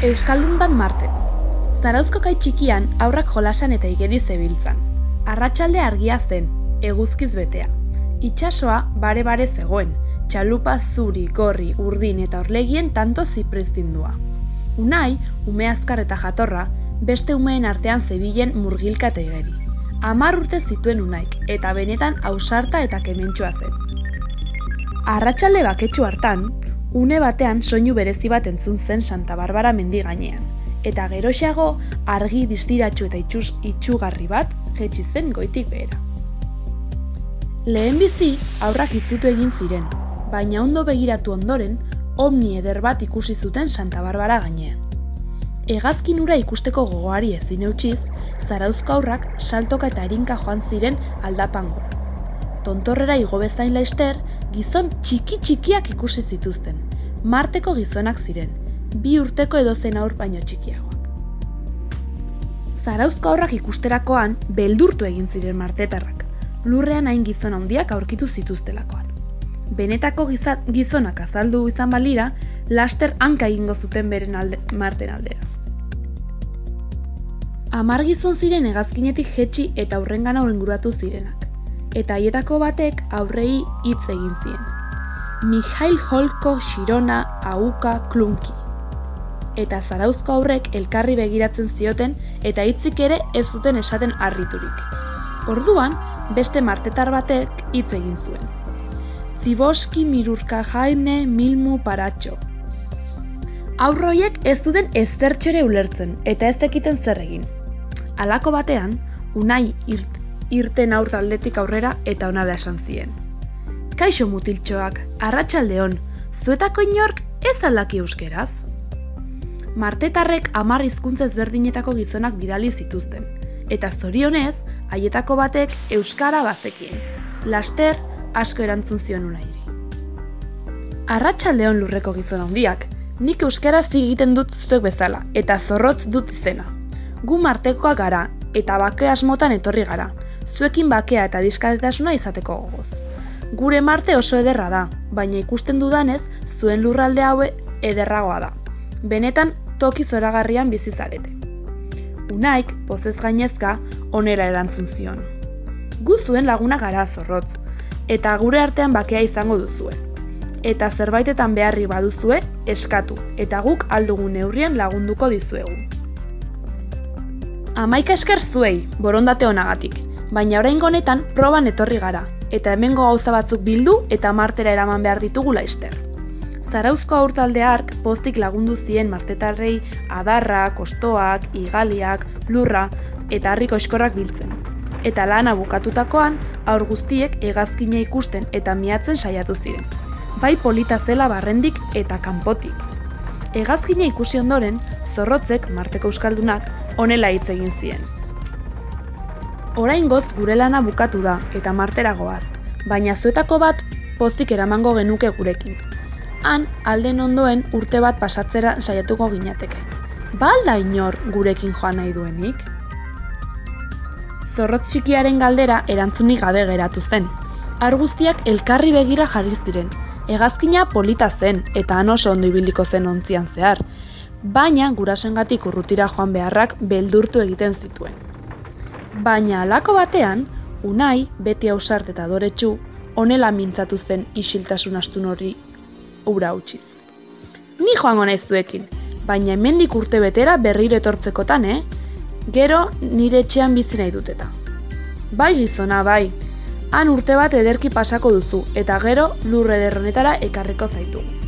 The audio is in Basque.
Euskaldun bat Marte. Zarauzko kai txikian aurrak jolasan eta igeri zebiltzan. Arratsalde argia zen, eguzkiz betea. Itxasoa bare-bare zegoen, txalupa zuri, gorri, urdin eta orlegien tanto zipreztindua. Unai, ume azkar eta jatorra, beste umeen artean zebilen murgilka eta igeri. Amar urte zituen unaik, eta benetan ausarta eta kementxua zen. Arratsalde baketsu hartan, une batean soinu berezi bat entzun zen Santa Barbara mendi gainean. Eta geroxeago argi distiratxu eta itxus itxugarri bat jetxi zen goitik behera. Lehen bizi aurrak izitu egin ziren, baina ondo begiratu ondoren, omni eder bat ikusi zuten Santa Barbara gainean. Hegazkin ura ikusteko gogoari ezin eutxiz, zarauzko aurrak saltoka eta erinka joan ziren aldapan gora. Tontorrera igo bezain laister, gizon txiki txikiak ikusi zituzten. Marteko gizonak ziren, bi urteko edozen aur baino txikiagoak. Zarauzko aurrak ikusterakoan, beldurtu egin ziren martetarrak. Lurrean hain gizon handiak aurkitu zituztelakoan. Benetako gizonak azaldu izan balira, laster hanka egingo zuten beren alde, marten aldera. Amar gizon ziren hegazkinetik jetxi eta aurrengana inguratu zirenak eta haietako batek aurrei hitz egin zien. Mihail Holko Shirona Auka Klunki. Eta zarauzko aurrek elkarri begiratzen zioten eta hitzik ere ez zuten esaten harriturik. Orduan, beste martetar batek hitz egin zuen. Ziboski mirurka jaine milmu paratxo. Aurroiek ez zuten ezertxere ulertzen eta ez ekiten zer egin. Halako batean, unai irt irten aur taldetik aurrera eta onala esan zien. Kaixo mutiltxoak, arratsaldeon, zuetako inork ez aldaki euskeraz? Martetarrek amar hizkuntza ezberdinetako gizonak bidali zituzten, eta zorionez, haietako batek euskara bazekien. Laster, asko erantzun zion unairi. Arratsaldeon lurreko gizon handiak, nik euskara egiten dut zuek bezala, eta zorrotz dut izena. Gu martekoa gara, eta bake asmotan etorri gara, zuekin bakea eta diskatetasuna izateko gogoz. Gure Marte oso ederra da, baina ikusten dudanez, zuen lurralde haue ederragoa da. Benetan, toki zoragarrian bizi zarete. Unaik, pozez gainezka, onera erantzun zion. Gu zuen laguna gara zorrotz, eta gure artean bakea izango duzue. Eta zerbaitetan beharri baduzue, eskatu, eta guk aldugun neurrien lagunduko dizuegu. Amaika esker zuei, borondate honagatik, baina orain honetan proban etorri gara, eta hemengo gauza batzuk bildu eta martera eraman behar ditugu laister. Zarauzko aurtalde hark postik lagundu zien martetarrei adarra, kostoak, igaliak, lurra eta harriko eskorrak biltzen. Eta lana bukatutakoan, aur guztiek hegazkina ikusten eta miatzen saiatu ziren. Bai polita zela barrendik eta kanpotik. Hegazkina ikusi ondoren, zorrotzek, marteko euskaldunak, honela hitz egin zien. Orain goz gure lana bukatu da eta martera goaz, baina zuetako bat pozik eramango genuke gurekin. Han, alden ondoen urte bat pasatzera saiatuko ginateke. Balda inor gurekin joan nahi duenik? Zorrotz txikiaren galdera erantzunik gabe geratu zen. Arguztiak elkarri begira jarri ziren. Hegazkina polita zen eta han oso ondo ibiliko zen ontzian zehar. Baina gurasengatik urrutira joan beharrak beldurtu egiten zituen. Baina alako batean, unai, beti hausart eta doretsu, onela mintzatu zen isiltasun astun hori ura utziz. Ni joango naiz zuekin, baina hemendik urte betera berriro etortzekotan, eh? Gero nire etxean bizi nahi duteta. Bai gizona, bai. Han urte bat ederki pasako duzu, eta gero lurre derronetara ekarriko zaitu.